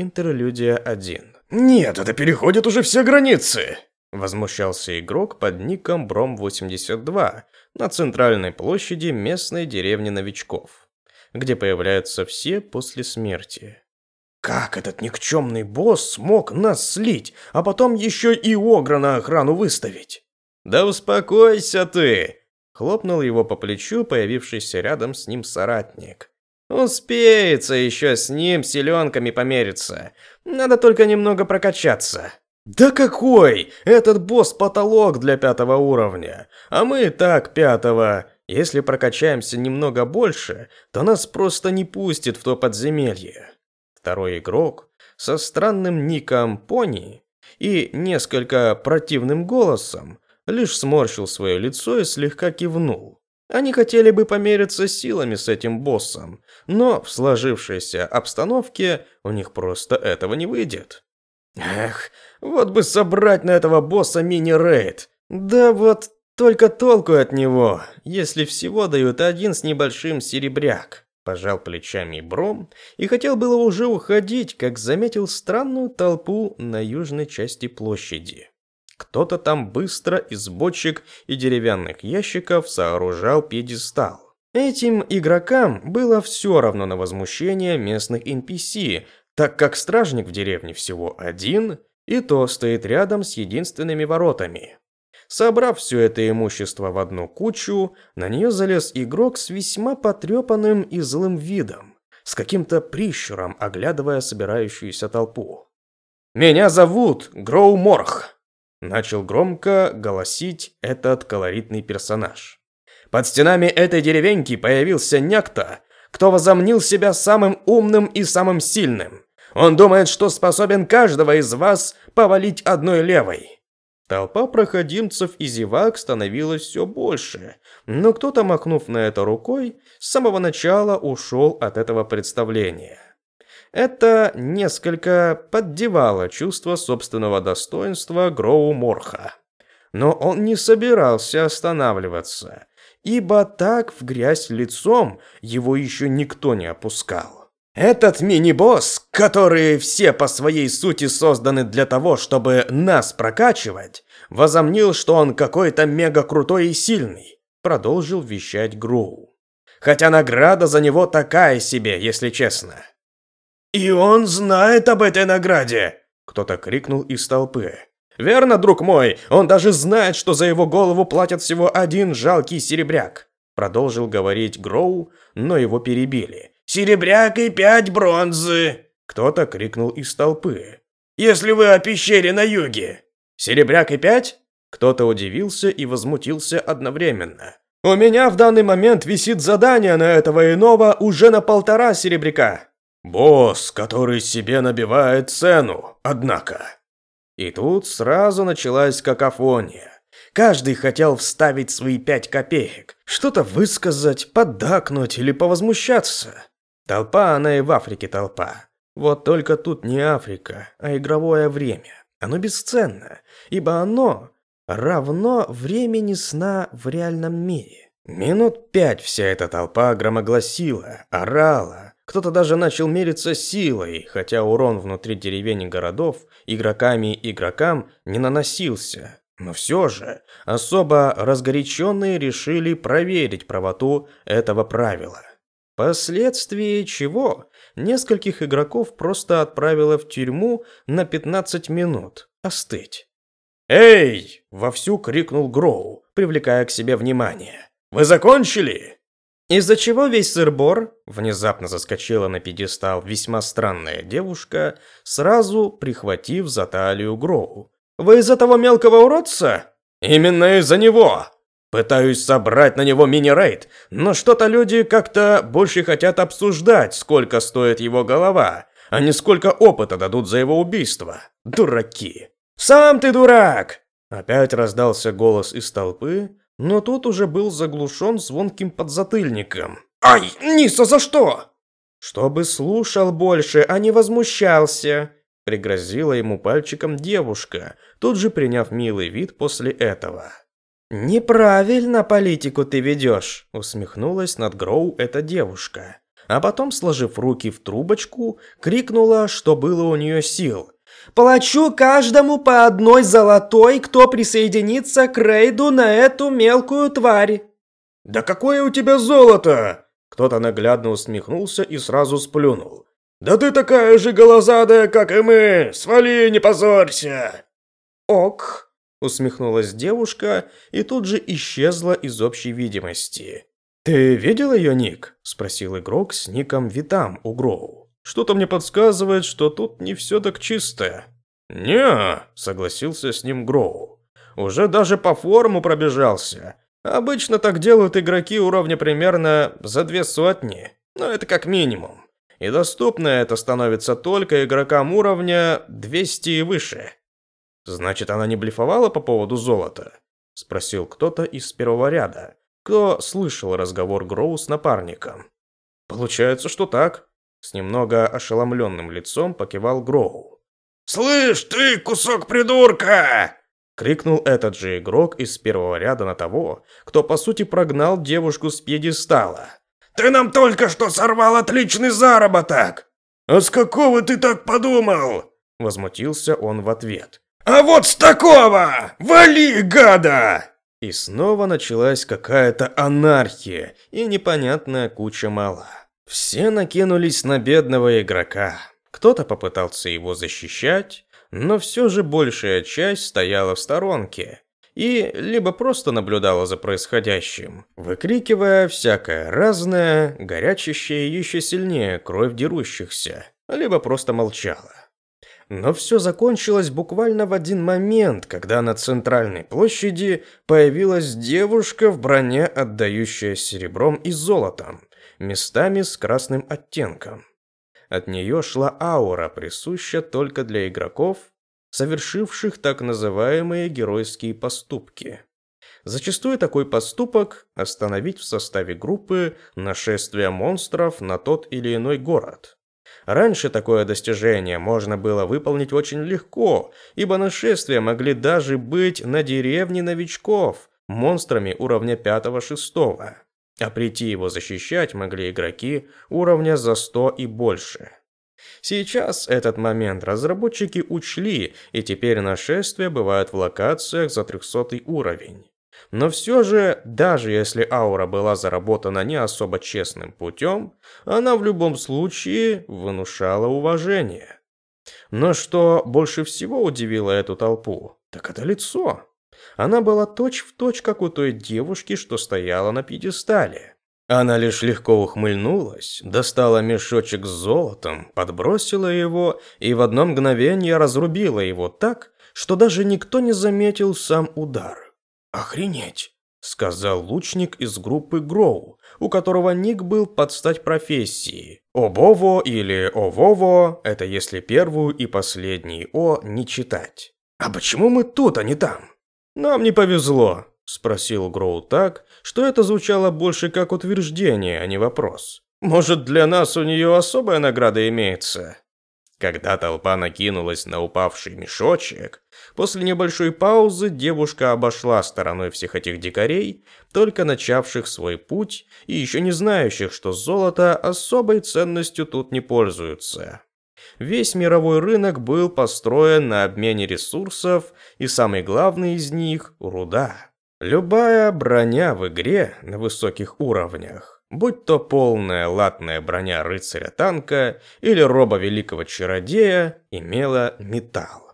Интерлюдия 1. «Нет, это переходит уже все границы!» Возмущался игрок под ником Бром82 на центральной площади местной деревни новичков, где появляются все после смерти. «Как этот никчемный босс смог нас слить, а потом еще и Огра на охрану выставить?» «Да успокойся ты!» Хлопнул его по плечу появившийся рядом с ним соратник. «Успеется еще с ним селенками помериться. Надо только немного прокачаться». «Да какой? Этот босс потолок для пятого уровня, а мы так пятого. Если прокачаемся немного больше, то нас просто не пустит в то подземелье». Второй игрок со странным ником Пони и несколько противным голосом лишь сморщил свое лицо и слегка кивнул. Они хотели бы помериться силами с этим боссом, но в сложившейся обстановке у них просто этого не выйдет. Эх, вот бы собрать на этого босса мини-рейд. Да вот только толку от него, если всего дают один с небольшим серебряк. Пожал плечами Бром и хотел было уже уходить, как заметил странную толпу на южной части площади. Кто-то там быстро из бочек и деревянных ящиков сооружал пьедестал. Этим игрокам было все равно на возмущение местных NPC, так как стражник в деревне всего один, и то стоит рядом с единственными воротами. Собрав все это имущество в одну кучу, на нее залез игрок с весьма потрепанным и злым видом, с каким-то прищуром, оглядывая собирающуюся толпу. «Меня зовут Гроу Морх», Начал громко голосить этот колоритный персонаж. Под стенами этой деревеньки появился некто, кто возомнил себя самым умным и самым сильным. Он думает, что способен каждого из вас повалить одной левой. Толпа проходимцев и зевак становилась все больше, но кто-то, махнув на это рукой, с самого начала ушел от этого представления. Это несколько поддевало чувство собственного достоинства Гроу Морха. Но он не собирался останавливаться, ибо так в грязь лицом его еще никто не опускал. Этот мини-босс, которые все по своей сути созданы для того, чтобы нас прокачивать, возомнил, что он какой-то мега крутой и сильный, продолжил вещать Гроу. Хотя награда за него такая себе, если честно. «И он знает об этой награде!» Кто-то крикнул из толпы. «Верно, друг мой, он даже знает, что за его голову платят всего один жалкий серебряк!» Продолжил говорить Гроу, но его перебили. «Серебряк и пять бронзы!» Кто-то крикнул из толпы. «Если вы о пещере на юге!» «Серебряк и пять?» Кто-то удивился и возмутился одновременно. «У меня в данный момент висит задание на этого иного уже на полтора серебряка!» Босс, который себе набивает цену, однако. И тут сразу началась какофония. Каждый хотел вставить свои пять копеек, что-то высказать, поддакнуть или повозмущаться. Толпа, она и в Африке толпа. Вот только тут не Африка, а игровое время. Оно бесценно, ибо оно равно времени сна в реальном мире. Минут пять вся эта толпа громогласила, орала, кто-то даже начал мериться силой, хотя урон внутри деревень и городов игроками и игрокам не наносился. Но все же, особо разгоряченные решили проверить правоту этого правила. Впоследствии чего нескольких игроков просто отправило в тюрьму на 15 минут остыть. «Эй!» – вовсю крикнул Гроу, привлекая к себе внимание. «Вы закончили?» Из-за чего весь сыр-бор внезапно заскочила на пьедестал весьма странная девушка, сразу прихватив за талию Гроу. «Вы из-за того мелкого уродца?» «Именно из-за него!» Пытаюсь собрать на него мини-рейд, но что-то люди как-то больше хотят обсуждать, сколько стоит его голова, а не сколько опыта дадут за его убийство. Дураки. «Сам ты дурак!» Опять раздался голос из толпы, но тут уже был заглушен звонким подзатыльником. «Ай, Ниса, за что?» «Чтобы слушал больше, а не возмущался», – пригрозила ему пальчиком девушка, тут же приняв милый вид после этого. «Неправильно политику ты ведешь», – усмехнулась над Гроу эта девушка. а потом, сложив руки в трубочку, крикнула, что было у нее сил. «Плачу каждому по одной золотой, кто присоединится к рейду на эту мелкую тварь!» «Да какое у тебя золото!» Кто-то наглядно усмехнулся и сразу сплюнул. «Да ты такая же голозадая, как и мы! Свали, не позорься!» «Ок!» – усмехнулась девушка и тут же исчезла из общей видимости. «Ты видел ее ник?» – спросил игрок с ником Витам у Гроу. «Что-то мне подсказывает, что тут не все так чисто». «Не», – согласился с ним Гроу. «Уже даже по форуму пробежался. Обычно так делают игроки уровня примерно за две сотни, но это как минимум. И доступно это становится только игрокам уровня 200 и выше». «Значит, она не блефовала по поводу золота?» – спросил кто-то из первого ряда кто слышал разговор Гроу с напарником. «Получается, что так», — с немного ошеломленным лицом покивал Гроу. «Слышь, ты кусок придурка!» — крикнул этот же игрок из первого ряда на того, кто, по сути, прогнал девушку с пьедестала. «Ты нам только что сорвал отличный заработок!» «А с какого ты так подумал?» — возмутился он в ответ. «А вот с такого! Вали, гада!» И снова началась какая-то анархия и непонятная куча мала. Все накинулись на бедного игрока. Кто-то попытался его защищать, но все же большая часть стояла в сторонке и либо просто наблюдала за происходящим, выкрикивая всякое разное, горячащее еще сильнее кровь дерущихся, либо просто молчала. Но все закончилось буквально в один момент, когда на центральной площади появилась девушка в броне, отдающая серебром и золотом, местами с красным оттенком. От нее шла аура, присущая только для игроков, совершивших так называемые геройские поступки. Зачастую такой поступок – остановить в составе группы нашествие монстров на тот или иной город – Раньше такое достижение можно было выполнить очень легко, ибо нашествия могли даже быть на деревне новичков, монстрами уровня 5-6. А прийти его защищать могли игроки уровня за 100 и больше. Сейчас этот момент разработчики учли, и теперь нашествия бывают в локациях за 300 уровень. Но все же, даже если аура была заработана не особо честным путем, она в любом случае внушала уважение. Но что больше всего удивило эту толпу, так это лицо. Она была точь-в-точь, точь, как у той девушки, что стояла на пьедестале. Она лишь легко ухмыльнулась, достала мешочек с золотом, подбросила его и в одно мгновение разрубила его так, что даже никто не заметил сам удар. «Охренеть!» — сказал лучник из группы Гроу, у которого ник был под стать профессии. Обово или Овово — это если первую и последний О не читать. «А почему мы тут, а не там?» «Нам не повезло», — спросил Гроу так, что это звучало больше как утверждение, а не вопрос. «Может, для нас у нее особая награда имеется?» Когда толпа накинулась на упавший мешочек, после небольшой паузы девушка обошла стороной всех этих дикарей, только начавших свой путь и еще не знающих, что золото особой ценностью тут не пользуется. Весь мировой рынок был построен на обмене ресурсов, и самый главный из них – руда. Любая броня в игре на высоких уровнях Будь то полная латная броня рыцаря-танка или роба великого чародея, имела металл.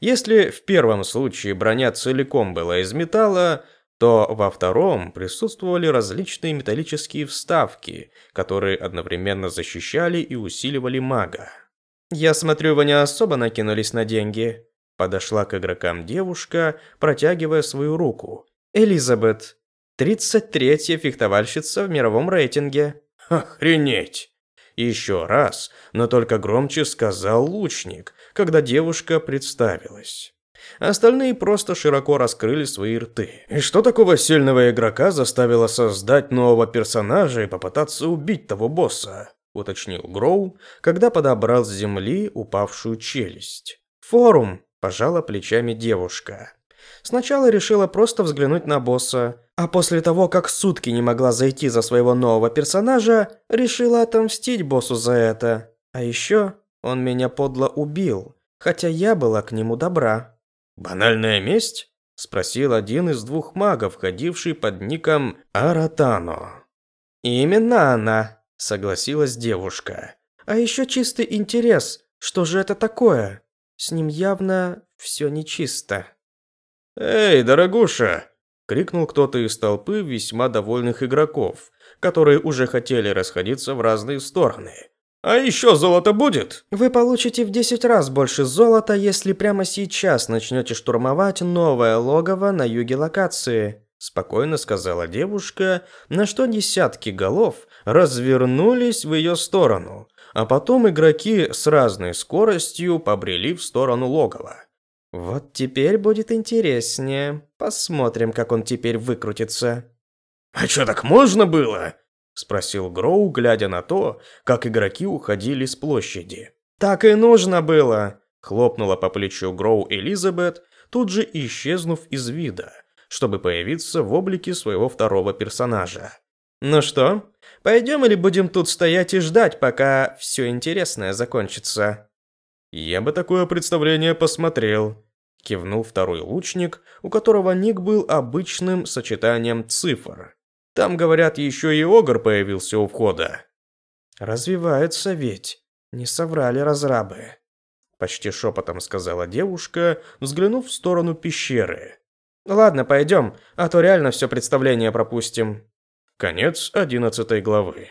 Если в первом случае броня целиком была из металла, то во втором присутствовали различные металлические вставки, которые одновременно защищали и усиливали мага. «Я смотрю, вы не особо накинулись на деньги», – подошла к игрокам девушка, протягивая свою руку. «Элизабет, 33-я фехтовальщица в мировом рейтинге. Охренеть! Еще раз, но только громче сказал лучник, когда девушка представилась. Остальные просто широко раскрыли свои рты. И что такого сильного игрока заставило создать нового персонажа и попытаться убить того босса? Уточнил Гроу, когда подобрал с земли упавшую челюсть. Форум, пожала плечами девушка. Сначала решила просто взглянуть на босса, а после того, как сутки не могла зайти за своего нового персонажа, решила отомстить боссу за это. А еще он меня подло убил, хотя я была к нему добра. «Банальная месть?» – спросил один из двух магов, ходивший под ником Аратано. «Именно она», – согласилась девушка. «А еще чистый интерес. Что же это такое? С ним явно все нечисто». «Эй, дорогуша!» – крикнул кто-то из толпы весьма довольных игроков, которые уже хотели расходиться в разные стороны. «А еще золото будет?» «Вы получите в 10 раз больше золота, если прямо сейчас начнете штурмовать новое логово на юге локации», спокойно сказала девушка, на что десятки голов развернулись в ее сторону, а потом игроки с разной скоростью побрели в сторону логова. Вот теперь будет интереснее. Посмотрим, как он теперь выкрутится. А что так можно было? спросил Гроу, глядя на то, как игроки уходили с площади. Так и нужно было, хлопнула по плечу Гроу Элизабет, тут же исчезнув из вида, чтобы появиться в облике своего второго персонажа. Ну что, пойдем или будем тут стоять и ждать, пока все интересное закончится? Я бы такое представление посмотрел, кивнул второй лучник, у которого ник был обычным сочетанием цифр. Там, говорят, еще и огр появился у входа. Развиваются ведь, не соврали разрабы. Почти шепотом сказала девушка, взглянув в сторону пещеры. Ладно, пойдем, а то реально все представление пропустим. Конец одиннадцатой главы.